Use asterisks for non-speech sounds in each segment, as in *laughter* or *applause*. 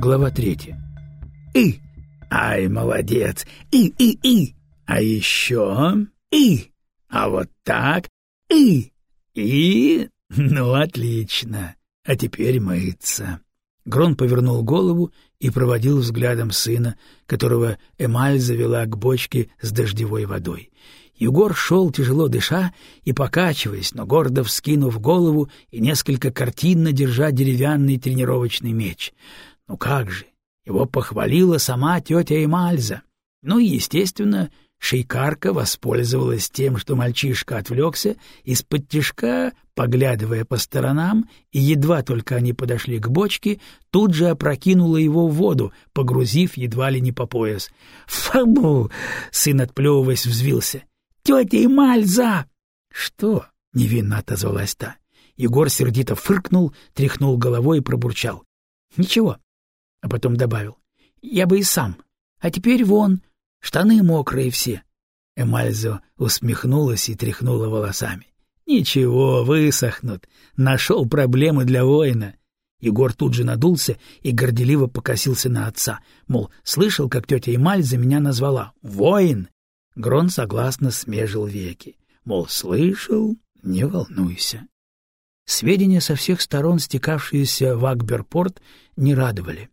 Глава третья. «И! Ай, молодец! И-и-и! А еще и! А вот так и! И! Ну, отлично! А теперь мыться!» Грон повернул голову и проводил взглядом сына, которого Эмаль завела к бочке с дождевой водой. Егор шел, тяжело дыша и покачиваясь, но гордо вскинув голову и несколько картинно держа деревянный тренировочный меч. Ну как же, его похвалила сама тетя Эмальза. Ну и, естественно, Шейкарка воспользовалась тем, что мальчишка отвлекся, из-под тишка, поглядывая по сторонам, и едва только они подошли к бочке, тут же опрокинула его в воду, погрузив едва ли не по пояс. «Фабу!» — сын, отплевываясь, взвился. «Тетя Эмальза!» «Что?» — невинно отозвалась та. Егор сердито фыркнул, тряхнул головой и пробурчал. «Ничего, а потом добавил. «Я бы и сам. А теперь вон, штаны мокрые все». Эмальзо усмехнулась и тряхнула волосами. «Ничего, высохнут. Нашел проблемы для воина». Егор тут же надулся и горделиво покосился на отца, мол, слышал, как тетя Эмальза меня назвала «воин». Грон согласно смежил веки, мол, слышал, не волнуйся. Сведения со всех сторон, стекавшиеся в Акберпорт, не радовали.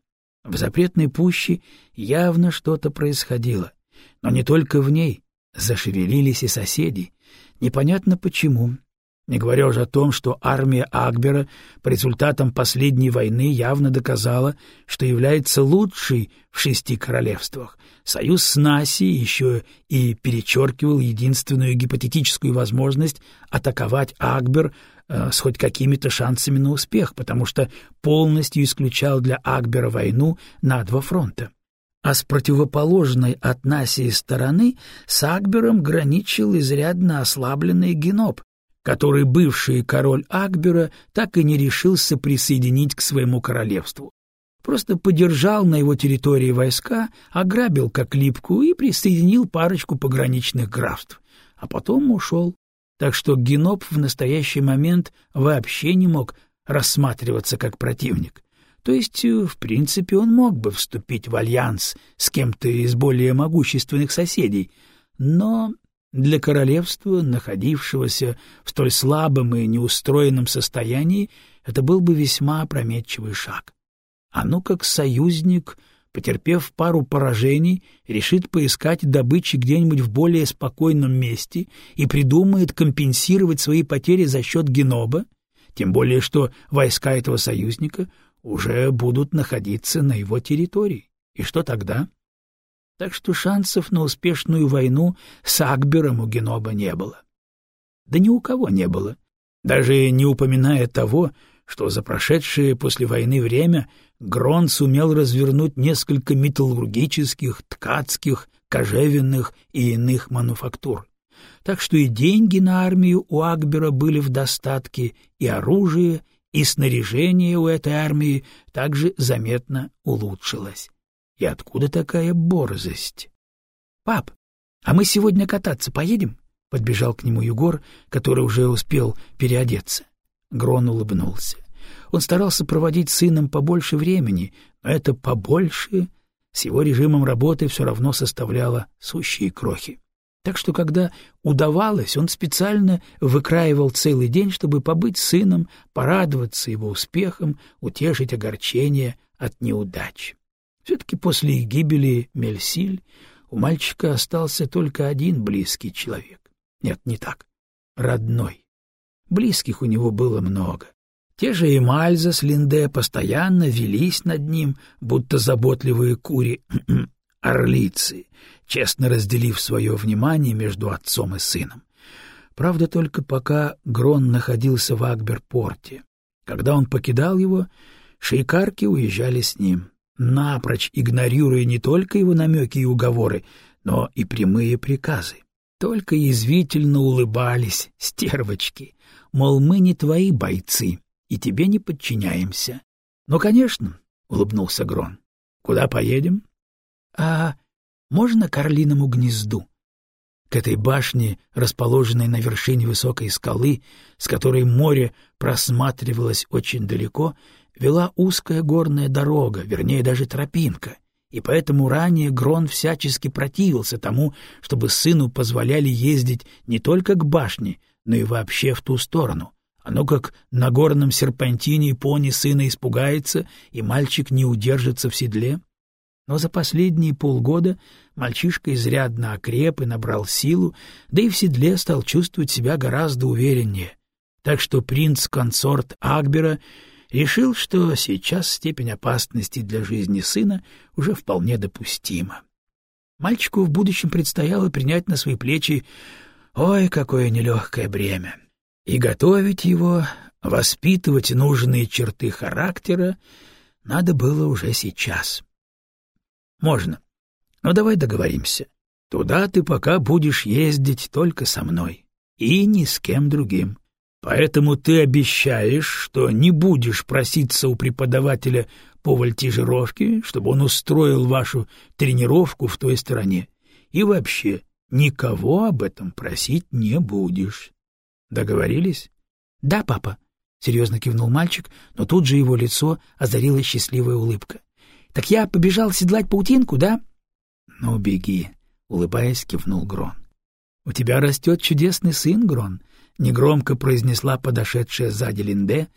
В запретной пуще явно что-то происходило, но не только в ней, зашевелились и соседи. Непонятно почему. Не говоря уже о том, что армия Акбера по результатам последней войны явно доказала, что является лучшей в шести королевствах. Союз с Наси еще и перечеркивал единственную гипотетическую возможность атаковать Акбер с хоть какими-то шансами на успех, потому что полностью исключал для Акбера войну на два фронта. А с противоположной от Насии стороны с Акбером граничил изрядно ослабленный Геноп, который бывший король Акбера так и не решился присоединить к своему королевству. Просто подержал на его территории войска, ограбил как липку и присоединил парочку пограничных графств, а потом ушел так что Геноп в настоящий момент вообще не мог рассматриваться как противник. То есть, э, в принципе, он мог бы вступить в альянс с кем-то из более могущественных соседей, но для королевства, находившегося в столь слабом и неустроенном состоянии, это был бы весьма опрометчивый шаг. А ну как союзник потерпев пару поражений, решит поискать добычи где-нибудь в более спокойном месте и придумает компенсировать свои потери за счет Геноба, тем более что войска этого союзника уже будут находиться на его территории. И что тогда? Так что шансов на успешную войну с Акбером у Геноба не было. Да ни у кого не было, даже не упоминая того, что за прошедшее после войны время Грон сумел развернуть несколько металлургических, ткацких, кожевенных и иных мануфактур. Так что и деньги на армию у Акбера были в достатке, и оружие, и снаряжение у этой армии также заметно улучшилось. И откуда такая борзость? — Пап, а мы сегодня кататься поедем? — подбежал к нему Егор, который уже успел переодеться. Грон улыбнулся. Он старался проводить с сыном побольше времени, но это «побольше» с его режимом работы все равно составляло сущие крохи. Так что, когда удавалось, он специально выкраивал целый день, чтобы побыть сыном, порадоваться его успехом, утешить огорчение от неудач. Все-таки после гибели Мельсиль у мальчика остался только один близкий человек. Нет, не так. Родной. Близких у него было много. Те же и Мальза с Линде постоянно велись над ним, будто заботливые кури *clears throat* орлицы, честно разделив свое внимание между отцом и сыном. Правда, только пока Грон находился в Акберпорте. Когда он покидал его, шейкарки уезжали с ним, напрочь игнорируя не только его намеки и уговоры, но и прямые приказы. Только язвительно улыбались стервочки, мол, мы не твои бойцы, и тебе не подчиняемся. — Ну, конечно, — улыбнулся Грон. — Куда поедем? — А можно к Орлиному гнезду? К этой башне, расположенной на вершине высокой скалы, с которой море просматривалось очень далеко, вела узкая горная дорога, вернее, даже тропинка, и поэтому ранее Грон всячески противился тому, чтобы сыну позволяли ездить не только к башне, но и вообще в ту сторону. Ну как на горном серпантине пони сына испугается, и мальчик не удержится в седле. Но за последние полгода мальчишка изрядно окреп и набрал силу, да и в седле стал чувствовать себя гораздо увереннее. Так что принц-консорт Акбера решил, что сейчас степень опасности для жизни сына уже вполне допустима. Мальчику в будущем предстояло принять на свои плечи ой, какое нелегкое бремя. И готовить его, воспитывать нужные черты характера надо было уже сейчас. Можно. Но давай договоримся. Туда ты пока будешь ездить только со мной и ни с кем другим. Поэтому ты обещаешь, что не будешь проситься у преподавателя по вольтижировке, чтобы он устроил вашу тренировку в той стороне. И вообще никого об этом просить не будешь. Договорились? — Да, папа, — серьезно кивнул мальчик, но тут же его лицо озарила счастливая улыбка. — Так я побежал седлать паутинку, да? — Ну, беги, — улыбаясь, кивнул Грон. — У тебя растет чудесный сын, Грон, — негромко произнесла подошедшая сзади Линде.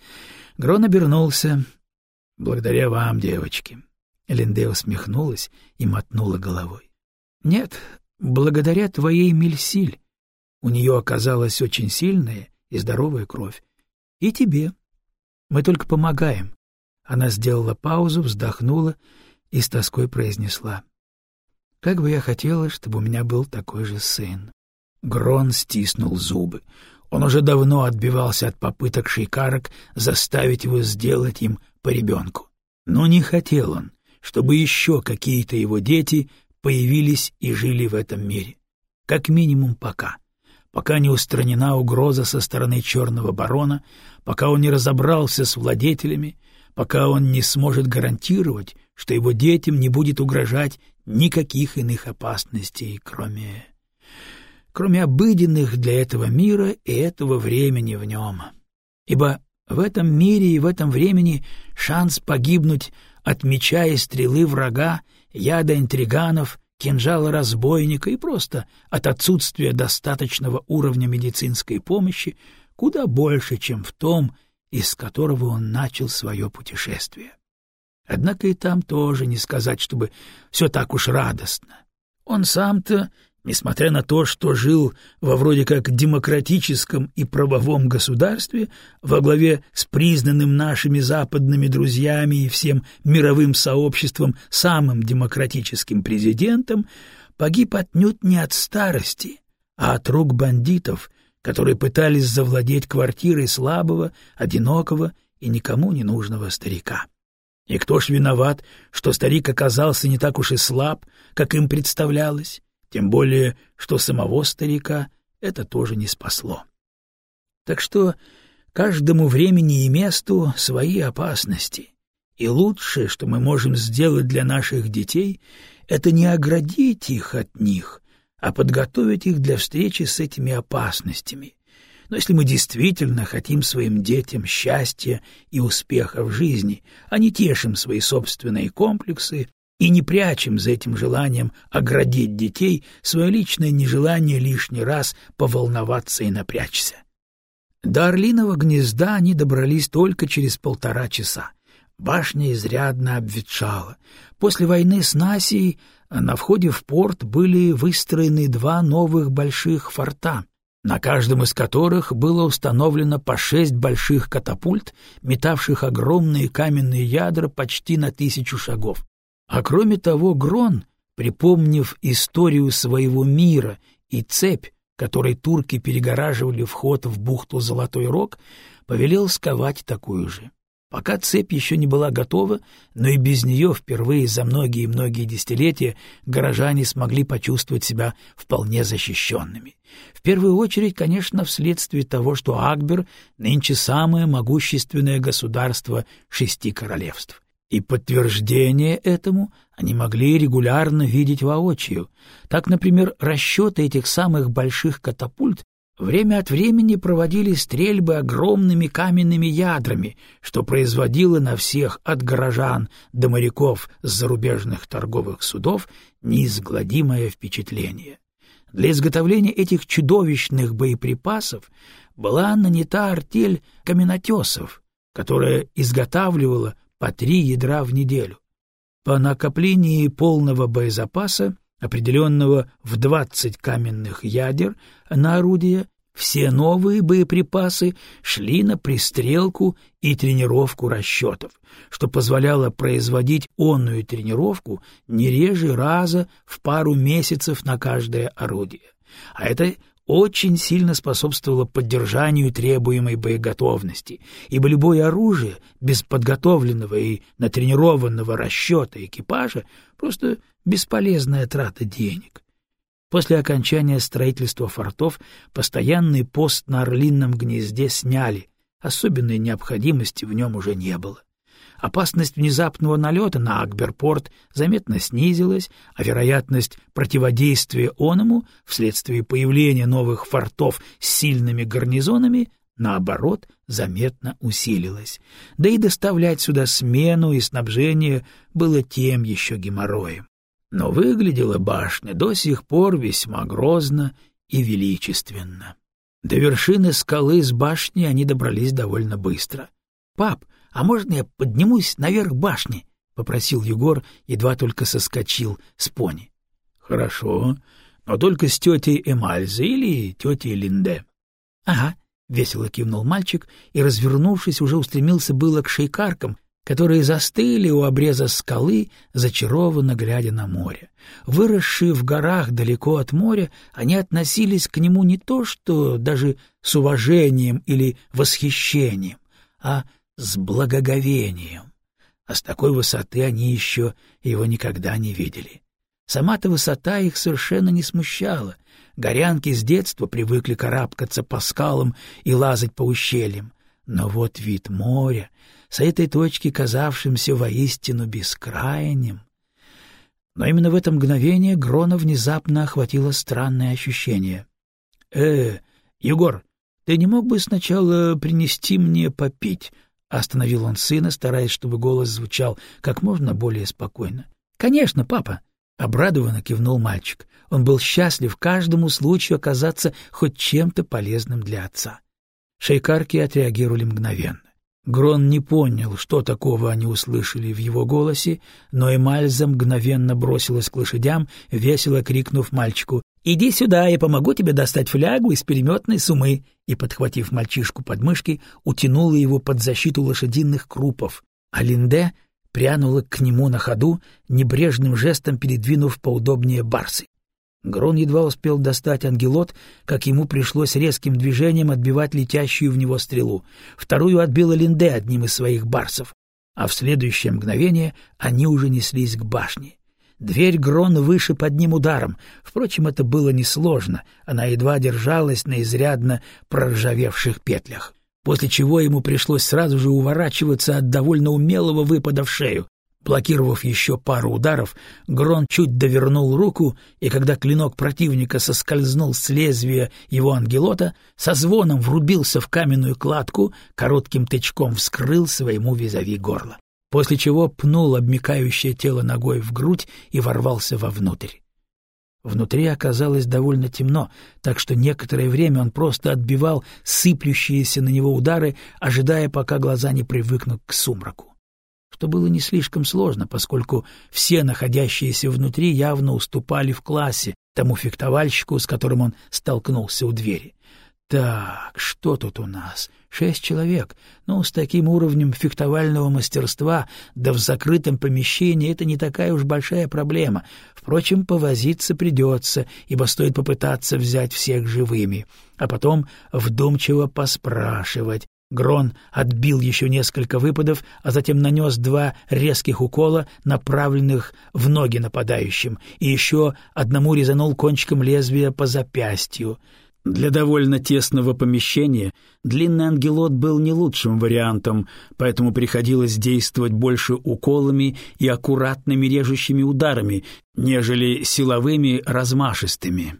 Грон обернулся. — Благодаря вам, девочки. Линде усмехнулась и мотнула головой. — Нет, благодаря твоей Мельсиль. У нее оказалась очень сильная и здоровая кровь. И тебе. Мы только помогаем. Она сделала паузу, вздохнула и с тоской произнесла. — Как бы я хотела, чтобы у меня был такой же сын. Грон стиснул зубы. Он уже давно отбивался от попыток шейкарок заставить его сделать им по ребенку. Но не хотел он, чтобы еще какие-то его дети появились и жили в этом мире. Как минимум пока. Пока не устранена угроза со стороны черного барона, пока он не разобрался с владетелями, пока он не сможет гарантировать, что его детям не будет угрожать никаких иных опасностей, кроме кроме обыденных для этого мира и этого времени в нем. Ибо в этом мире и в этом времени шанс погибнуть от меча стрелы врага, яда интриганов, кинжала разбойника и просто от отсутствия достаточного уровня медицинской помощи куда больше, чем в том, из которого он начал свое путешествие. Однако и там тоже не сказать, чтобы все так уж радостно. Он сам-то Несмотря на то, что жил во вроде как демократическом и правовом государстве, во главе с признанным нашими западными друзьями и всем мировым сообществом самым демократическим президентом, погиб отнюдь не от старости, а от рук бандитов, которые пытались завладеть квартирой слабого, одинокого и никому не нужного старика. И кто ж виноват, что старик оказался не так уж и слаб, как им представлялось? Тем более, что самого старика это тоже не спасло. Так что каждому времени и месту свои опасности, и лучшее, что мы можем сделать для наших детей, это не оградить их от них, а подготовить их для встречи с этими опасностями. Но если мы действительно хотим своим детям счастья и успеха в жизни, а не тешим свои собственные комплексы, и не прячем за этим желанием оградить детей свое личное нежелание лишний раз поволноваться и напрячься. До Орлиного гнезда они добрались только через полтора часа. Башня изрядно обветшала. После войны с Насией на входе в порт были выстроены два новых больших форта, на каждом из которых было установлено по шесть больших катапульт, метавших огромные каменные ядра почти на тысячу шагов. А кроме того, Грон, припомнив историю своего мира и цепь, которой турки перегораживали вход в бухту Золотой Рог, повелел сковать такую же. Пока цепь еще не была готова, но и без нее впервые за многие-многие десятилетия горожане смогли почувствовать себя вполне защищенными. В первую очередь, конечно, вследствие того, что Акбер нынче самое могущественное государство шести королевств. И подтверждение этому они могли регулярно видеть воочию. Так, например, расчеты этих самых больших катапульт Время от времени проводили стрельбы огромными каменными ядрами, что производило на всех от горожан до моряков с зарубежных торговых судов неизгладимое впечатление. Для изготовления этих чудовищных боеприпасов была нанята артель каменотесов, которая изготавливала по три ядра в неделю. По накоплении полного боезапаса определенного в 20 каменных ядер на орудие, все новые боеприпасы шли на пристрелку и тренировку расчетов, что позволяло производить онную тренировку не реже раза в пару месяцев на каждое орудие. А это очень сильно способствовало поддержанию требуемой боеготовности, ибо любое оружие без подготовленного и натренированного расчета экипажа просто бесполезная трата денег. После окончания строительства фортов постоянный пост на Орлинном гнезде сняли, особенной необходимости в нем уже не было. Опасность внезапного налета на Акберпорт заметно снизилась, а вероятность противодействия оному вследствие появления новых фортов с сильными гарнизонами наоборот, заметно усилилась. Да и доставлять сюда смену и снабжение было тем еще геморроем. Но выглядела башня до сих пор весьма грозно и величественно. До вершины скалы с башни они добрались довольно быстро. — Пап, а можно я поднимусь наверх башни? — попросил Егор, едва только соскочил с пони. — Хорошо, но только с тетей Эмальзой или тетей Линде. — Ага, — весело кивнул мальчик и, развернувшись, уже устремился было к шейкаркам, которые застыли у обреза скалы, зачарованно глядя на море. Выросшие в горах далеко от моря, они относились к нему не то что даже с уважением или восхищением, а с благоговением. А с такой высоты они еще его никогда не видели. Сама-то высота их совершенно не смущала. Горянки с детства привыкли карабкаться по скалам и лазать по ущельям. Но вот вид моря, с этой точки казавшимся воистину бескрайним... Но именно в это мгновение Грона внезапно охватило странное ощущение. — Э, Егор, ты не мог бы сначала принести мне попить? — остановил он сына, стараясь, чтобы голос звучал как можно более спокойно. — Конечно, папа! — обрадованно кивнул мальчик. Он был счастлив каждому случаю оказаться хоть чем-то полезным для отца. Шейкарки отреагировали мгновенно. Грон не понял, что такого они услышали в его голосе, но Эмальза мгновенно бросилась к лошадям, весело крикнув мальчику «Иди сюда, я помогу тебе достать флягу из переметной сумы!» и, подхватив мальчишку под мышки, утянула его под защиту лошадиных крупов. А Линде прянула к нему на ходу, небрежным жестом передвинув поудобнее барсы. Грон едва успел достать ангелот, как ему пришлось резким движением отбивать летящую в него стрелу. Вторую отбила Линде одним из своих барсов, а в следующее мгновение они уже неслись к башне. Дверь Грон выше под ним ударом. Впрочем, это было несложно, она едва держалась на изрядно проржавевших петлях. После чего ему пришлось сразу же уворачиваться от довольно умелого выпада в шею. Блокировав еще пару ударов, Грон чуть довернул руку, и когда клинок противника соскользнул с лезвия его ангелота, со звоном врубился в каменную кладку, коротким тычком вскрыл своему визави горло, после чего пнул обмекающее тело ногой в грудь и ворвался вовнутрь. Внутри оказалось довольно темно, так что некоторое время он просто отбивал сыплющиеся на него удары, ожидая, пока глаза не привыкнут к сумраку что было не слишком сложно, поскольку все находящиеся внутри явно уступали в классе тому фехтовальщику, с которым он столкнулся у двери. Так, что тут у нас? Шесть человек. Ну, с таким уровнем фехтовального мастерства, да в закрытом помещении, это не такая уж большая проблема. Впрочем, повозиться придется, ибо стоит попытаться взять всех живыми, а потом вдумчиво поспрашивать, Грон отбил еще несколько выпадов, а затем нанес два резких укола, направленных в ноги нападающим, и еще одному резанул кончиком лезвия по запястью. Для довольно тесного помещения длинный ангелот был не лучшим вариантом, поэтому приходилось действовать больше уколами и аккуратными режущими ударами, нежели силовыми размашистыми.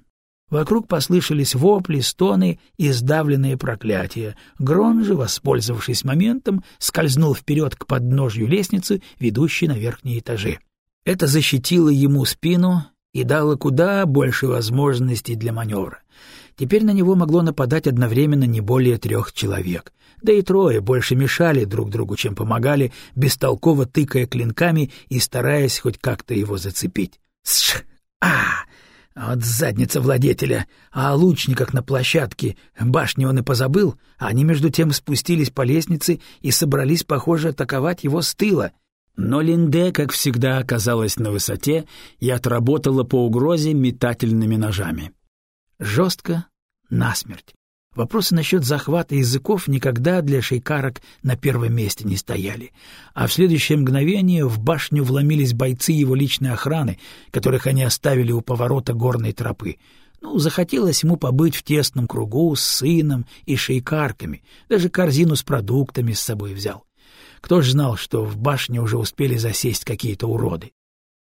Вокруг послышались вопли, стоны и сдавленные проклятия. Грон же, воспользовавшись моментом, скользнул вперед к подножью лестницы, ведущей на верхние этажи. Это защитило ему спину и дало куда больше возможностей для маневра. Теперь на него могло нападать одновременно не более трех человек. Да и трое больше мешали друг другу, чем помогали, бестолково тыкая клинками и стараясь хоть как-то его зацепить. «Сш! А! Вот задница владетеля! А о лучниках на площадке башни он и позабыл, они между тем спустились по лестнице и собрались, похоже, атаковать его с тыла. Но Линде, как всегда, оказалась на высоте и отработала по угрозе метательными ножами. Жестко, насмерть. Вопросы насчет захвата языков никогда для шейкарок на первом месте не стояли, а в следующее мгновение в башню вломились бойцы его личной охраны, которых они оставили у поворота горной тропы. Ну, захотелось ему побыть в тесном кругу с сыном и шейкарками, даже корзину с продуктами с собой взял. Кто ж знал, что в башне уже успели засесть какие-то уроды?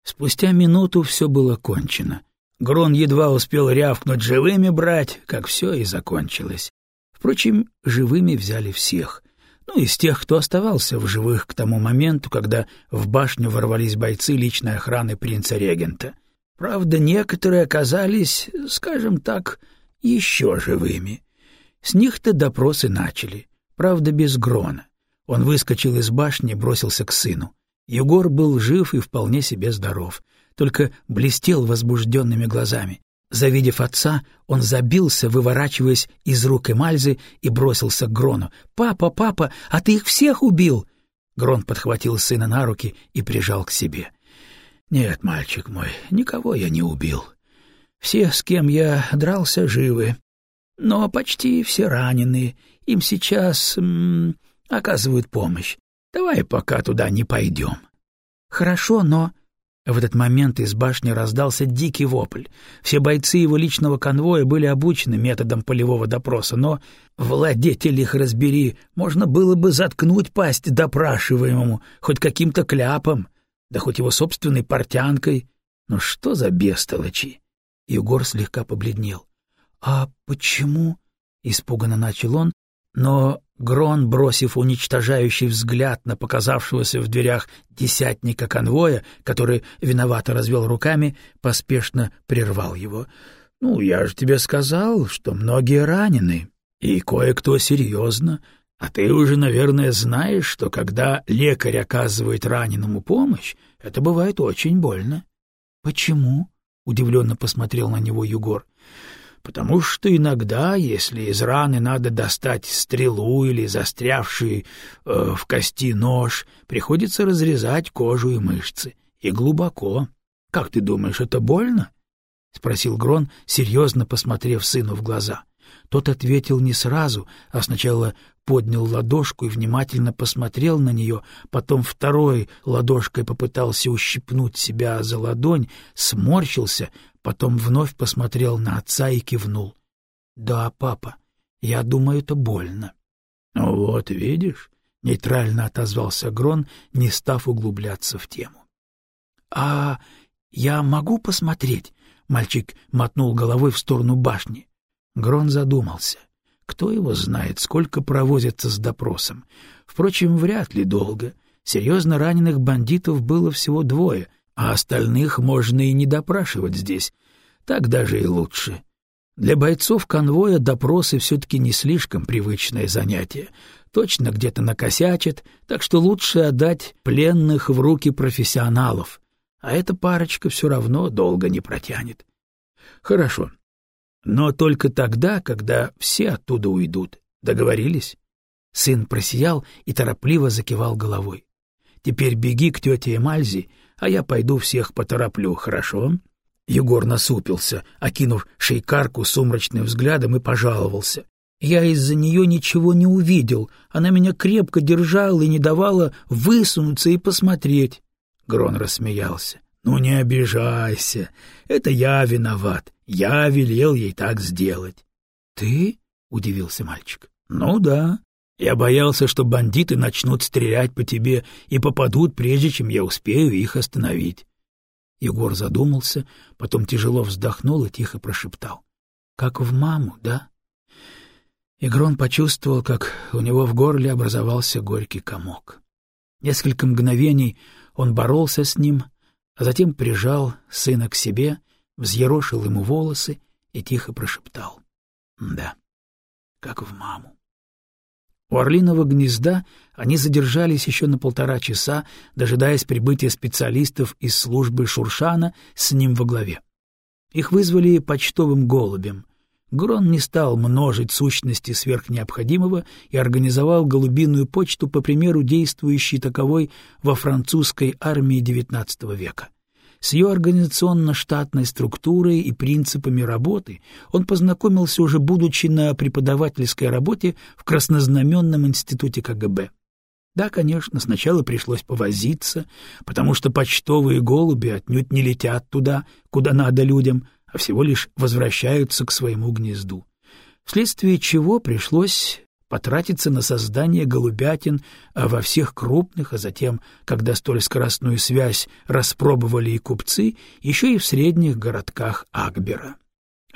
Спустя минуту все было кончено. Грон едва успел рявкнуть живыми брать, как все и закончилось. Впрочем, живыми взяли всех. Ну, из тех, кто оставался в живых к тому моменту, когда в башню ворвались бойцы личной охраны принца-регента. Правда, некоторые оказались, скажем так, еще живыми. С них-то допросы начали, правда, без Грона. Он выскочил из башни и бросился к сыну. Егор был жив и вполне себе здоров — только блестел возбужденными глазами. Завидев отца, он забился, выворачиваясь из рук Эмальзы, и бросился к Грону. «Папа, папа, а ты их всех убил!» Грон подхватил сына на руки и прижал к себе. «Нет, мальчик мой, никого я не убил. Все, с кем я дрался, живы. Но почти все ранены. Им сейчас м -м, оказывают помощь. Давай пока туда не пойдем». «Хорошо, но...» В этот момент из башни раздался дикий вопль. Все бойцы его личного конвоя были обучены методом полевого допроса, но, владетель их разбери, можно было бы заткнуть пасть допрашиваемому хоть каким-то кляпом, да хоть его собственной портянкой. Но что за бестолочи? Егор слегка побледнел. — А почему? — испуганно начал он, но Грон, бросив уничтожающий взгляд на показавшегося в дверях десятника конвоя, который виновато развел руками, поспешно прервал его. — Ну, я же тебе сказал, что многие ранены, и кое-кто серьезно, а ты уже, наверное, знаешь, что когда лекарь оказывает раненому помощь, это бывает очень больно. — Почему? — удивленно посмотрел на него Югор потому что иногда, если из раны надо достать стрелу или застрявший э, в кости нож, приходится разрезать кожу и мышцы, и глубоко. Как ты думаешь, это больно? — спросил Грон, серьезно посмотрев сыну в глаза. Тот ответил не сразу, а сначала поднял ладошку и внимательно посмотрел на нее, потом второй ладошкой попытался ущипнуть себя за ладонь, сморщился, потом вновь посмотрел на отца и кивнул. — Да, папа, я думаю, это больно. — Ну вот, видишь, — нейтрально отозвался Грон, не став углубляться в тему. — А я могу посмотреть? — мальчик мотнул головой в сторону башни. Грон задумался. Кто его знает, сколько провозятся с допросом. Впрочем, вряд ли долго. Серьезно раненых бандитов было всего двое, а остальных можно и не допрашивать здесь. Так даже и лучше. Для бойцов конвоя допросы все-таки не слишком привычное занятие. Точно где-то накосячат, так что лучше отдать пленных в руки профессионалов. А эта парочка все равно долго не протянет. Хорошо. Но только тогда, когда все оттуда уйдут. Договорились? Сын просиял и торопливо закивал головой. Теперь беги к тете Эмальзи а я пойду всех потороплю, хорошо?» Егор насупился, окинув шейкарку сумрачным взглядом и пожаловался. «Я из-за нее ничего не увидел. Она меня крепко держала и не давала высунуться и посмотреть». Грон рассмеялся. «Ну не обижайся. Это я виноват. Я велел ей так сделать». «Ты?» — удивился мальчик. «Ну да. Я боялся, что бандиты начнут стрелять по тебе и попадут, прежде чем я успею их остановить. Егор задумался, потом тяжело вздохнул и тихо прошептал. как в маму, да? Игрон почувствовал, как у него в горле образовался горький комок. Несколько мгновений он боролся с ним, а затем прижал сына к себе, взъерошил ему волосы и тихо прошептал. «Да, как в маму». У орлиного гнезда они задержались еще на полтора часа, дожидаясь прибытия специалистов из службы Шуршана с ним во главе. Их вызвали почтовым голубем. Грон не стал множить сущности сверх необходимого и организовал голубиную почту по примеру действующей таковой во французской армии XIX века. С ее организационно-штатной структурой и принципами работы он познакомился уже будучи на преподавательской работе в Краснознаменном институте КГБ. Да, конечно, сначала пришлось повозиться, потому что почтовые голуби отнюдь не летят туда, куда надо людям, а всего лишь возвращаются к своему гнезду. Вследствие чего пришлось потратиться на создание голубятин а во всех крупных, а затем, когда столь скоростную связь распробовали и купцы, еще и в средних городках Акбера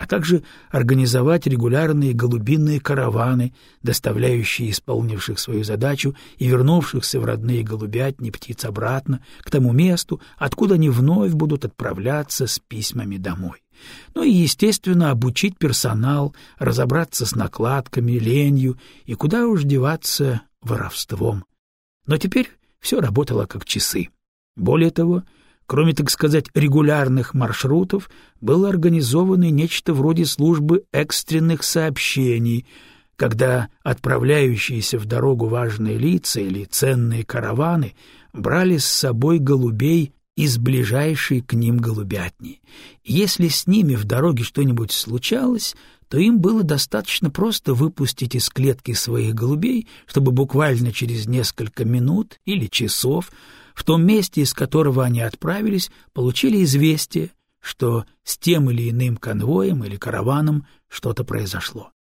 а также организовать регулярные голубиные караваны, доставляющие исполнивших свою задачу и вернувшихся в родные голубятни птиц обратно к тому месту, откуда они вновь будут отправляться с письмами домой. Ну и, естественно, обучить персонал, разобраться с накладками, ленью и куда уж деваться воровством. Но теперь все работало как часы. Более того, Кроме, так сказать, регулярных маршрутов, было организовано нечто вроде службы экстренных сообщений, когда отправляющиеся в дорогу важные лица или ценные караваны брали с собой голубей из ближайшей к ним голубятни. Если с ними в дороге что-нибудь случалось, то им было достаточно просто выпустить из клетки своих голубей, чтобы буквально через несколько минут или часов в том месте, из которого они отправились, получили известие, что с тем или иным конвоем или караваном что-то произошло.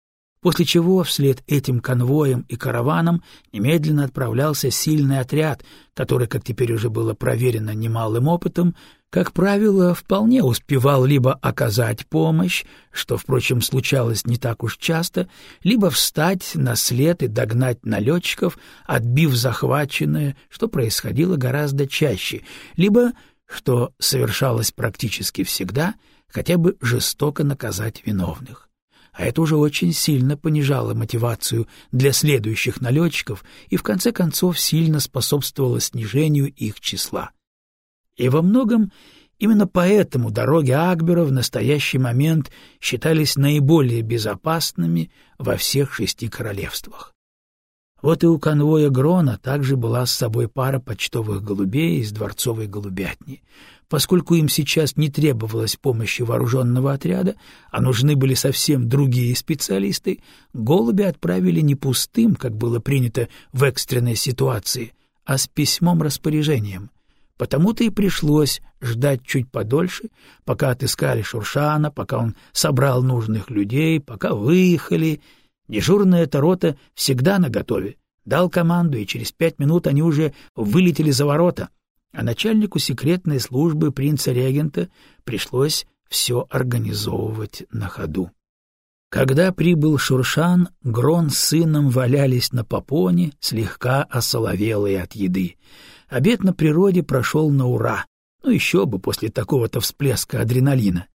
После чего вслед этим конвоем и караванам немедленно отправлялся сильный отряд, который, как теперь уже было проверено немалым опытом, как правило, вполне успевал либо оказать помощь, что, впрочем, случалось не так уж часто, либо встать на след и догнать налетчиков, отбив захваченное, что происходило гораздо чаще, либо, что совершалось практически всегда, хотя бы жестоко наказать виновных. А это уже очень сильно понижало мотивацию для следующих налетчиков и, в конце концов, сильно способствовало снижению их числа. И во многом именно поэтому дороги Акбера в настоящий момент считались наиболее безопасными во всех шести королевствах. Вот и у конвоя Грона также была с собой пара почтовых голубей из дворцовой голубятни. Поскольку им сейчас не требовалась помощи вооруженного отряда, а нужны были совсем другие специалисты, голуби отправили не пустым, как было принято в экстренной ситуации, а с письмом-распоряжением — Потому-то и пришлось ждать чуть подольше, пока отыскали Шуршана, пока он собрал нужных людей, пока выехали. Дежурная эта рота всегда наготове. Дал команду, и через пять минут они уже вылетели за ворота, а начальнику секретной службы принца-регента пришлось все организовывать на ходу. Когда прибыл Шуршан, Грон с сыном валялись на попоне, слегка осоловелые от еды. Обед на природе прошел на ура. Ну еще бы после такого-то всплеска адреналина.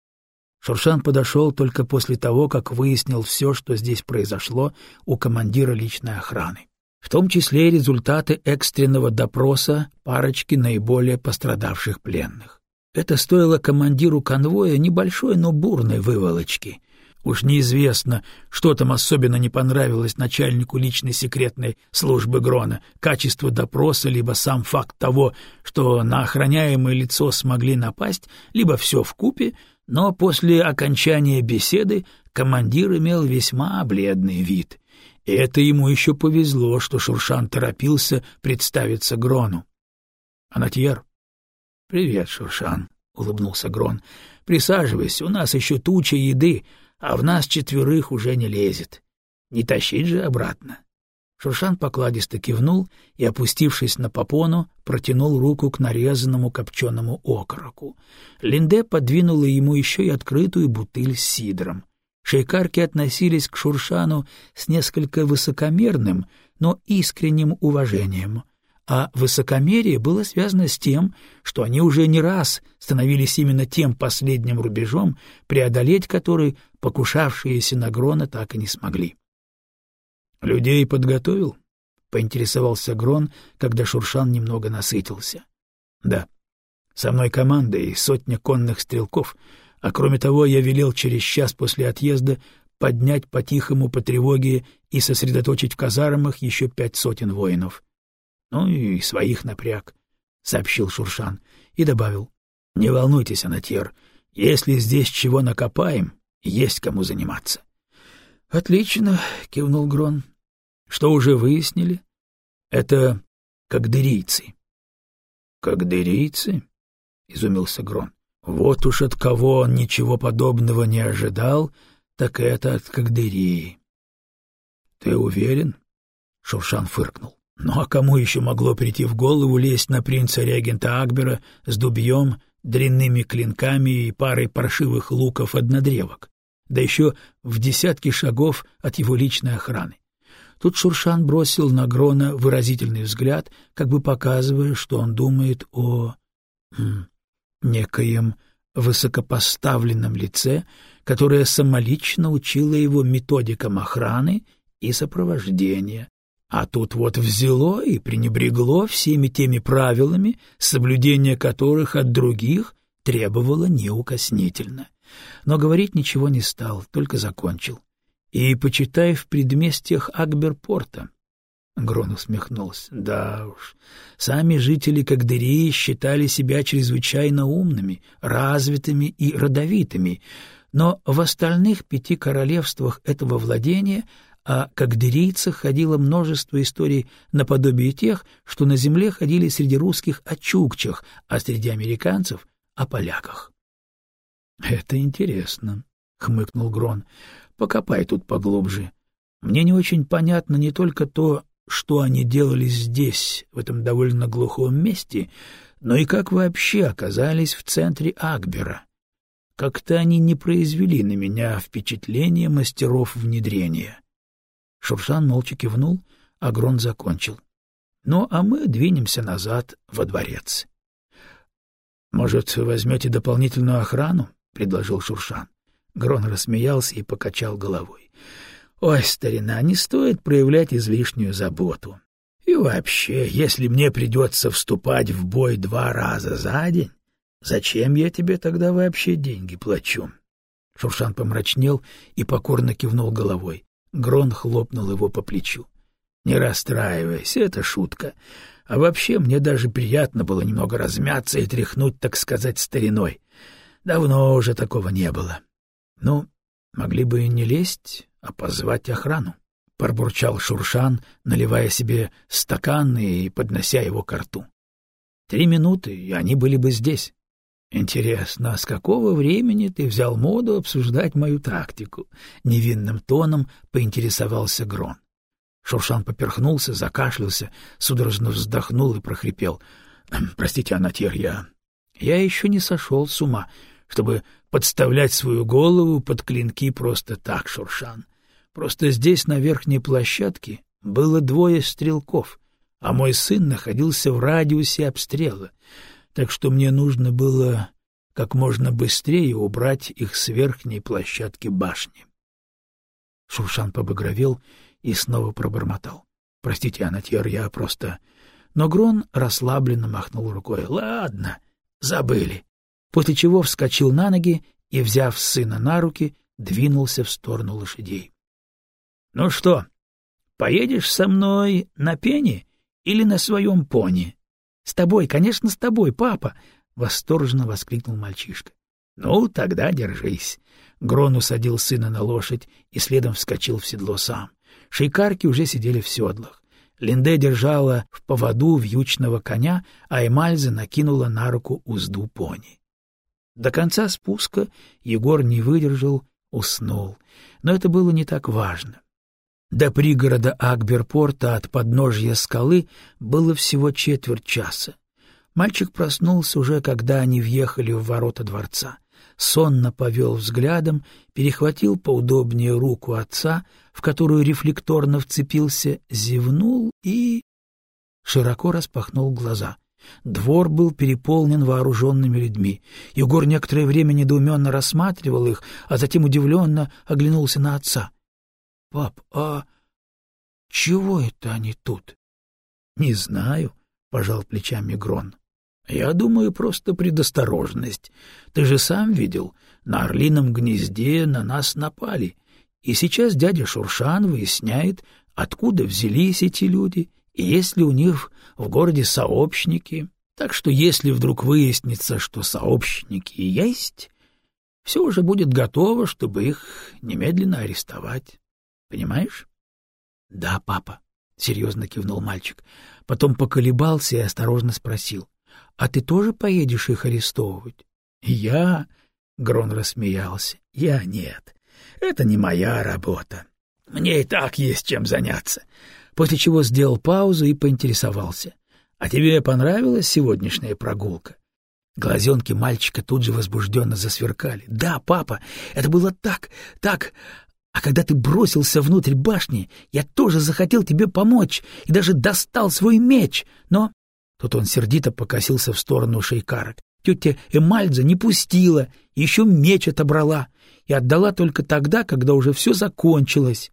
Шуршан подошел только после того, как выяснил все, что здесь произошло у командира личной охраны. В том числе результаты экстренного допроса парочки наиболее пострадавших пленных. Это стоило командиру конвоя небольшой, но бурной выволочки — Уж неизвестно, что там особенно не понравилось начальнику личной секретной службы Грона, качество допроса, либо сам факт того, что на охраняемое лицо смогли напасть, либо все в купе, но после окончания беседы командир имел весьма бледный вид. И это ему еще повезло, что Шуршан торопился представиться Грону. — Анатьер? — Привет, Шуршан, — улыбнулся Грон. — Присаживайся, у нас еще туча еды, — а в нас четверых уже не лезет. Не тащить же обратно. Шуршан покладисто кивнул и, опустившись на попону, протянул руку к нарезанному копченому окороку. Линде подвинула ему еще и открытую бутыль с сидром. Шейкарки относились к Шуршану с несколько высокомерным, но искренним уважением, а высокомерие было связано с тем, что они уже не раз становились именно тем последним рубежом, преодолеть который покушавшиеся на Грона так и не смогли. «Людей подготовил?» — поинтересовался Грон, когда Шуршан немного насытился. «Да. Со мной команда и сотня конных стрелков — а кроме того, я велел через час после отъезда поднять по-тихому по тревоге и сосредоточить в казармах еще пять сотен воинов. Ну и своих напряг, — сообщил Шуршан и добавил. — Не волнуйтесь, Анатьер, если здесь чего накопаем, есть кому заниматься. — Отлично, — кивнул Грон. — Что уже выяснили? — Это кагдырийцы. — Кагдырийцы? — изумился Грон. Вот уж от кого он ничего подобного не ожидал, так это от Кагдырии. — Ты уверен? — Шуршан фыркнул. — Ну а кому еще могло прийти в голову лезть на принца-регента Акбера с дубьем, дрянными клинками и парой паршивых луков-однодревок? Да еще в десятки шагов от его личной охраны. Тут Шуршан бросил на Грона выразительный взгляд, как бы показывая, что он думает о некоем высокопоставленном лице, которое самолично учило его методикам охраны и сопровождения. А тут вот взяло и пренебрегло всеми теми правилами, соблюдение которых от других требовало неукоснительно. Но говорить ничего не стал, только закончил. И, почитай, в предместьях Акберпорта, Грон усмехнулся. Да уж, сами жители Кагдырии считали себя чрезвычайно умными, развитыми и родовитыми, но в остальных пяти королевствах этого владения о кагдырийцах ходило множество историй наподобие тех, что на земле ходили среди русских о чукчах, а среди американцев — о поляках. — Это интересно, — хмыкнул Грон. — Покопай тут поглубже. Мне не очень понятно не только то, что они делали здесь, в этом довольно глухом месте, но и как вообще оказались в центре Акбера. Как-то они не произвели на меня впечатление мастеров внедрения. Шуршан молча кивнул, а Грон закончил. Ну, а мы двинемся назад во дворец. — Может, возьмете дополнительную охрану? — предложил Шуршан. Грон рассмеялся и покачал головой. Ой, старина, не стоит проявлять излишнюю заботу. И вообще, если мне придется вступать в бой два раза за день, зачем я тебе тогда вообще деньги плачу? Шуршан помрачнел и покорно кивнул головой. Грон хлопнул его по плечу. — Не расстраивайся, это шутка. А вообще мне даже приятно было немного размяться и тряхнуть, так сказать, стариной. Давно уже такого не было. Ну, могли бы и не лезть, а позвать охрану, — пробурчал Шуршан, наливая себе стакан и поднося его к рту. Три минуты, и они были бы здесь. Интересно, с какого времени ты взял моду обсуждать мою тактику? Невинным тоном поинтересовался Грон. Шуршан поперхнулся, закашлялся, судорожно вздохнул и прохрипел. — Простите, Анатер, я... Я еще не сошел с ума, чтобы подставлять свою голову под клинки просто так, Шуршан. Просто здесь, на верхней площадке, было двое стрелков, а мой сын находился в радиусе обстрела, так что мне нужно было как можно быстрее убрать их с верхней площадки башни. Шуршан побагровел и снова пробормотал. — Простите, Анатьер, я просто... Но Грон расслабленно махнул рукой. — Ладно, забыли. После чего вскочил на ноги и, взяв сына на руки, двинулся в сторону лошадей. Ну что, поедешь со мной на пене или на своем пони? — С тобой, конечно, с тобой, папа! — восторженно воскликнул мальчишка. — Ну, тогда держись. Грон усадил сына на лошадь и следом вскочил в седло сам. Шейкарки уже сидели в седлах. Линде держала в поводу вьючного коня, а Эмальза накинула на руку узду пони. До конца спуска Егор не выдержал, уснул. Но это было не так важно. До пригорода Акберпорта от подножья скалы было всего четверть часа. Мальчик проснулся уже, когда они въехали в ворота дворца. сонно повел взглядом, перехватил поудобнее руку отца, в которую рефлекторно вцепился, зевнул и... широко распахнул глаза. Двор был переполнен вооруженными людьми. Егор некоторое время недоуменно рассматривал их, а затем удивленно оглянулся на отца. — Пап, а чего это они тут? — Не знаю, — пожал плечами Грон. — Я думаю, просто предосторожность. Ты же сам видел, на орлином гнезде на нас напали. И сейчас дядя Шуршан выясняет, откуда взялись эти люди и есть ли у них в городе сообщники. Так что если вдруг выяснится, что сообщники есть, все уже будет готово, чтобы их немедленно арестовать. Понимаешь? — Да, папа, — серьезно кивнул мальчик. Потом поколебался и осторожно спросил. — А ты тоже поедешь их арестовывать? — Я? — Грон рассмеялся. — Я нет. Это не моя работа. Мне и так есть чем заняться после чего сделал паузу и поинтересовался. — А тебе понравилась сегодняшняя прогулка? Глазенки мальчика тут же возбужденно засверкали. — Да, папа, это было так, так... А когда ты бросился внутрь башни, я тоже захотел тебе помочь и даже достал свой меч, но... Тут он сердито покосился в сторону шейкара. Тетя Эмальдза не пустила, еще меч отобрала и отдала только тогда, когда уже все закончилось.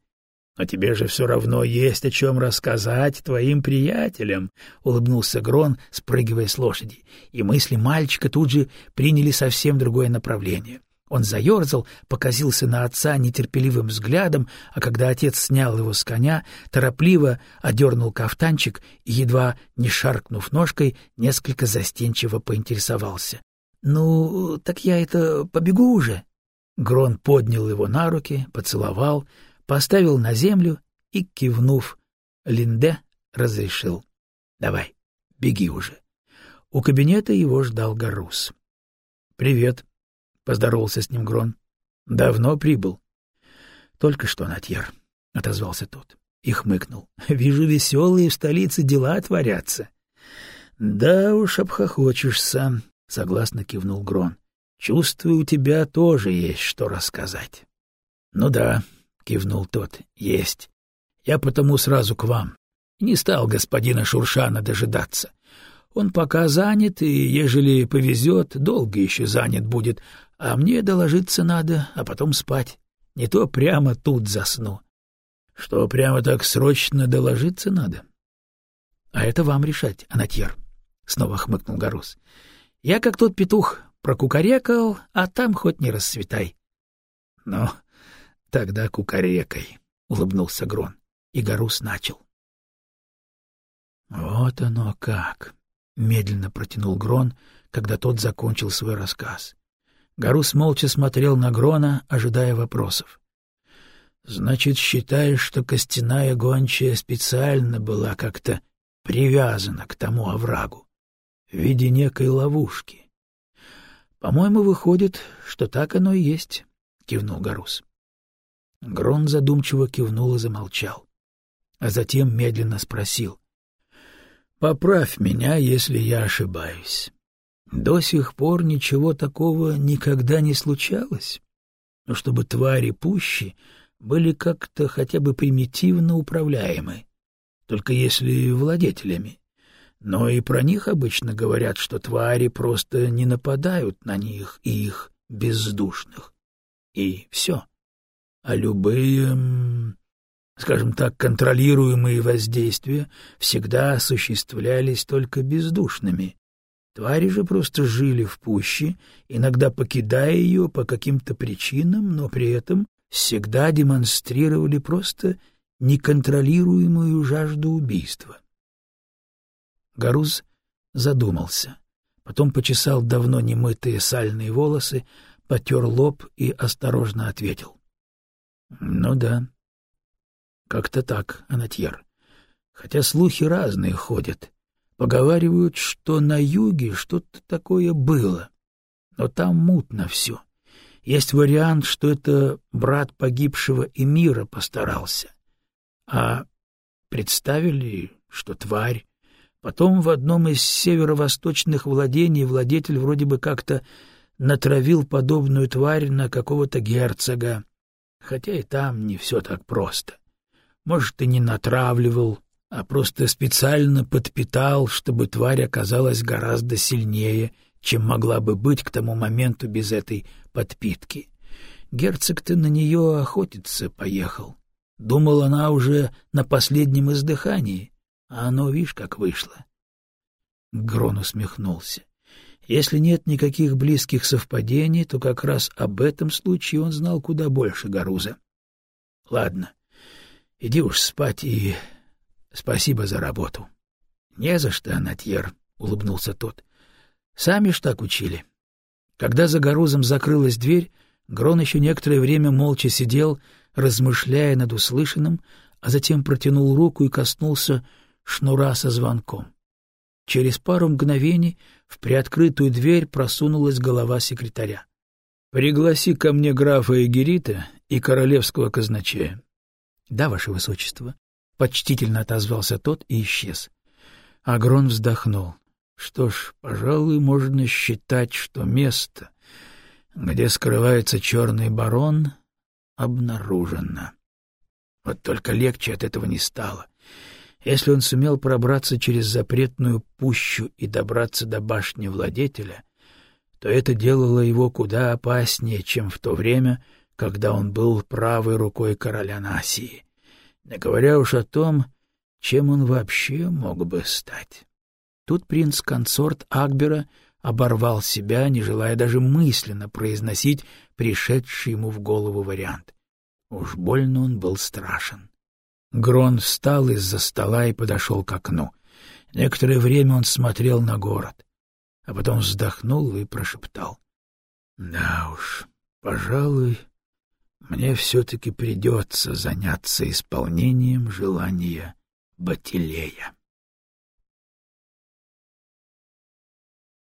Но тебе же все равно есть о чем рассказать твоим приятелям, — улыбнулся Грон, спрыгивая с лошади. И мысли мальчика тут же приняли совсем другое направление. Он заерзал, показился на отца нетерпеливым взглядом, а когда отец снял его с коня, торопливо одернул кафтанчик и, едва не шаркнув ножкой, несколько застенчиво поинтересовался. — Ну, так я это побегу уже? Грон поднял его на руки, поцеловал, поставил на землю и, кивнув, Линде разрешил. — Давай, беги уже. У кабинета его ждал Гарус. — Привет, — поздоровался с ним Грон. — Давно прибыл. — Только что, Натьер, — отозвался тот и хмыкнул. — Вижу, веселые в столице дела творятся. — Да уж, обхохочешься, — согласно кивнул Грон. — Чувствую, у тебя тоже есть что рассказать. — Ну да, — кивнул тот. — Есть. Я потому сразу к вам. Не стал господина Шуршана дожидаться. Он пока занят, и, ежели повезет, долго еще занят будет, а мне доложиться надо, а потом спать. Не то прямо тут засну. — Что, прямо так срочно доложиться надо? — А это вам решать, Анатьер, — снова хмыкнул Гарус. — Я, как тот петух, прокукарекал, а там хоть не расцветай. — Ну, Тогда кукарекой, — улыбнулся Грон, и Гарус начал. — Вот оно как! — медленно протянул Грон, когда тот закончил свой рассказ. Гарус молча смотрел на Грона, ожидая вопросов. — Значит, считаешь, что костяная гончая специально была как-то привязана к тому оврагу в виде некой ловушки? — По-моему, выходит, что так оно и есть, — кивнул Гарус. Грон задумчиво кивнул и замолчал, а затем медленно спросил. — Поправь меня, если я ошибаюсь. До сих пор ничего такого никогда не случалось, но чтобы твари пущи были как-то хотя бы примитивно управляемы, только если владетелями. Но и про них обычно говорят, что твари просто не нападают на них и их бездушных. И все а любые, скажем так, контролируемые воздействия всегда осуществлялись только бездушными. Твари же просто жили в пуще, иногда покидая ее по каким-то причинам, но при этом всегда демонстрировали просто неконтролируемую жажду убийства. Гаруз задумался, потом почесал давно немытые сальные волосы, потер лоб и осторожно ответил. Ну да. Как-то так, Анатьер. Хотя слухи разные ходят. Поговаривают, что на юге что-то такое было. Но там мутно все. Есть вариант, что это брат погибшего эмира постарался. А представили, что тварь. Потом в одном из северо-восточных владений владетель вроде бы как-то натравил подобную тварь на какого-то герцога, хотя и там не все так просто. Может, и не натравливал, а просто специально подпитал, чтобы тварь оказалась гораздо сильнее, чем могла бы быть к тому моменту без этой подпитки. Герцог-то на нее охотиться поехал. Думал, она уже на последнем издыхании, а оно, видишь, как вышло. Грон усмехнулся. Если нет никаких близких совпадений, то как раз об этом случае он знал куда больше Гаруза. — Ладно, иди уж спать и спасибо за работу. — Не за что, Анатьер, — улыбнулся тот. — Сами ж так учили. Когда за Гарузом закрылась дверь, Грон еще некоторое время молча сидел, размышляя над услышанным, а затем протянул руку и коснулся шнура со звонком. Через пару мгновений в приоткрытую дверь просунулась голова секретаря. — Пригласи ко мне графа Эгерита и королевского казначея. — Да, ваше высочество. Почтительно отозвался тот и исчез. Агрон вздохнул. Что ж, пожалуй, можно считать, что место, где скрывается черный барон, обнаружено. Вот только легче от этого не стало. Если он сумел пробраться через запретную пущу и добраться до башни владетеля, то это делало его куда опаснее, чем в то время, когда он был правой рукой короля Насии, не говоря уж о том, чем он вообще мог бы стать. Тут принц-консорт Акбера оборвал себя, не желая даже мысленно произносить пришедший ему в голову вариант. Уж больно он был страшен. Грон встал из-за стола и подошел к окну. Некоторое время он смотрел на город, а потом вздохнул и прошептал. — Да уж, пожалуй, мне все-таки придется заняться исполнением желания Батилея.